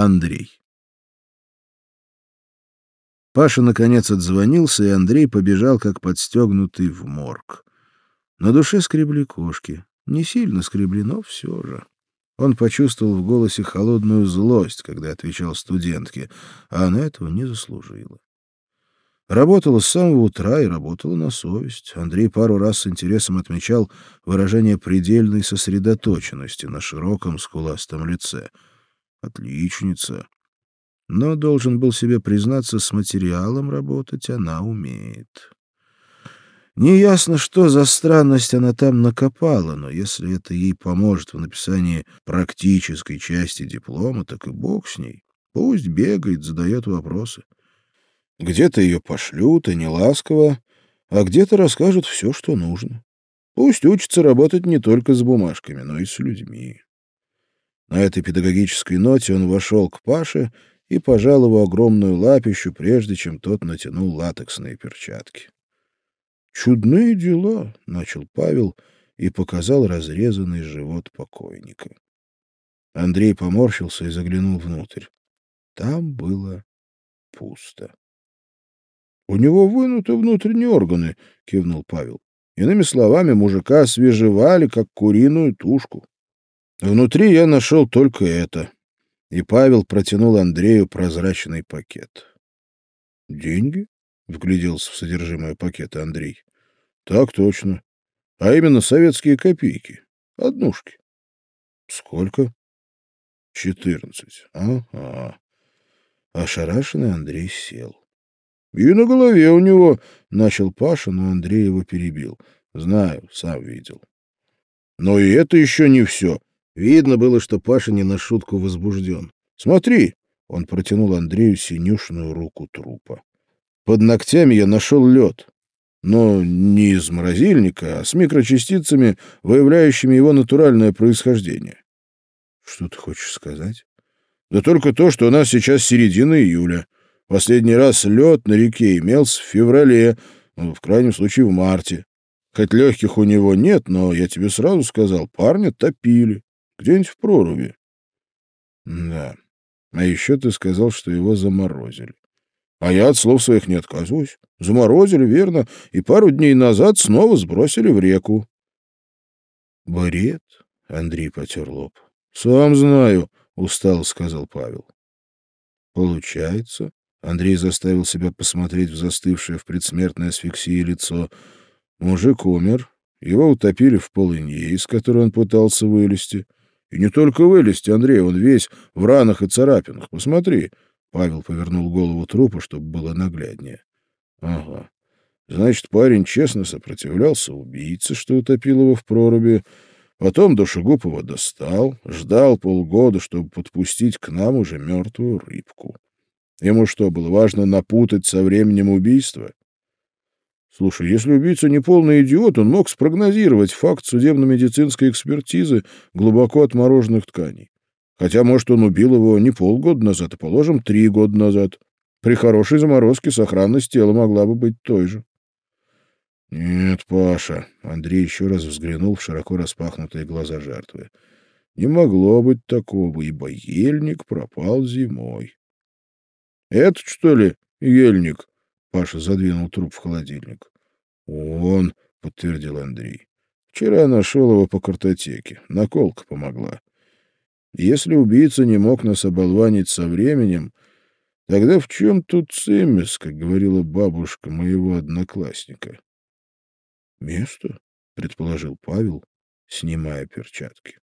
Андрей. Паша наконец отзвонился, и Андрей побежал, как подстегнутый, в морг. На душе скребли кошки. Не сильно скребли, но все же. Он почувствовал в голосе холодную злость, когда отвечал студентке, а она этого не заслужила. Работала с самого утра и работала на совесть. Андрей пару раз с интересом отмечал выражение предельной сосредоточенности на широком скуластом лице — Отличница. Но должен был себе признаться, с материалом работать она умеет. Неясно, что за странность она там накопала, но если это ей поможет в написании практической части диплома, так и бог с ней. Пусть бегает, задает вопросы. Где-то ее пошлют, и не ласково, а где-то расскажут все, что нужно. Пусть учится работать не только с бумажками, но и с людьми. На этой педагогической ноте он вошел к Паше и пожал его огромную лапищу, прежде чем тот натянул латексные перчатки. «Чудные дела», — начал Павел и показал разрезанный живот покойника. Андрей поморщился и заглянул внутрь. Там было пусто. — У него вынуты внутренние органы, — кивнул Павел. Иными словами, мужика освежевали, как куриную тушку. Внутри я нашел только это. И Павел протянул Андрею прозрачный пакет. «Деньги?» — вгляделся в содержимое пакета Андрей. «Так точно. А именно советские копейки. Однушки». «Сколько?» «Четырнадцать. Ага». Ошарашенный Андрей сел. «И на голове у него...» — начал Паша, но Андрей его перебил. «Знаю, сам видел». «Но и это еще не все. Видно было, что Паша не на шутку возбужден. «Смотри!» — он протянул Андрею синюшную руку трупа. «Под ногтями я нашел лед. Но не из морозильника, а с микрочастицами, выявляющими его натуральное происхождение». «Что ты хочешь сказать?» «Да только то, что у нас сейчас середина июля. Последний раз лед на реке имелся в феврале, ну, в крайнем случае в марте. Хоть легких у него нет, но я тебе сразу сказал, парня топили. Где-нибудь в проруби. Да. А еще ты сказал, что его заморозили. А я от слов своих не отказываюсь. Заморозили, верно, и пару дней назад снова сбросили в реку. Бред, Андрей потер лоб. Сам знаю, устал, сказал Павел. Получается, Андрей заставил себя посмотреть в застывшее в предсмертной асфиксии лицо. Мужик умер, его утопили в полыне, из которой он пытался вылезти. И не только вылезти, Андрей, он весь в ранах и царапинах. Посмотри. Павел повернул голову трупа, чтобы было нагляднее. Ага. Значит, парень честно сопротивлялся убийце, что утопил его в проруби. Потом Душегубова достал, ждал полгода, чтобы подпустить к нам уже мертвую рыбку. Ему что, было важно напутать со временем убийства? Слушай, если убийца не полный идиот, он мог спрогнозировать факт судебно-медицинской экспертизы глубоко отмороженных тканей. Хотя, может, он убил его не полгода назад, а, положим, три года назад. При хорошей заморозке сохранность тела могла бы быть той же. «Нет, Паша», — Андрей еще раз взглянул в широко распахнутые глаза жертвы. «Не могло быть такого, ибо ельник пропал зимой». «Этот, что ли, ельник?» Паша задвинул труп в холодильник. «Он», — подтвердил Андрей. «Вчера нашел его по картотеке. Наколка помогла. Если убийца не мог нас оболванить со временем, тогда в чем тут цимес, как говорила бабушка моего одноклассника?» «Место?» — предположил Павел, снимая перчатки.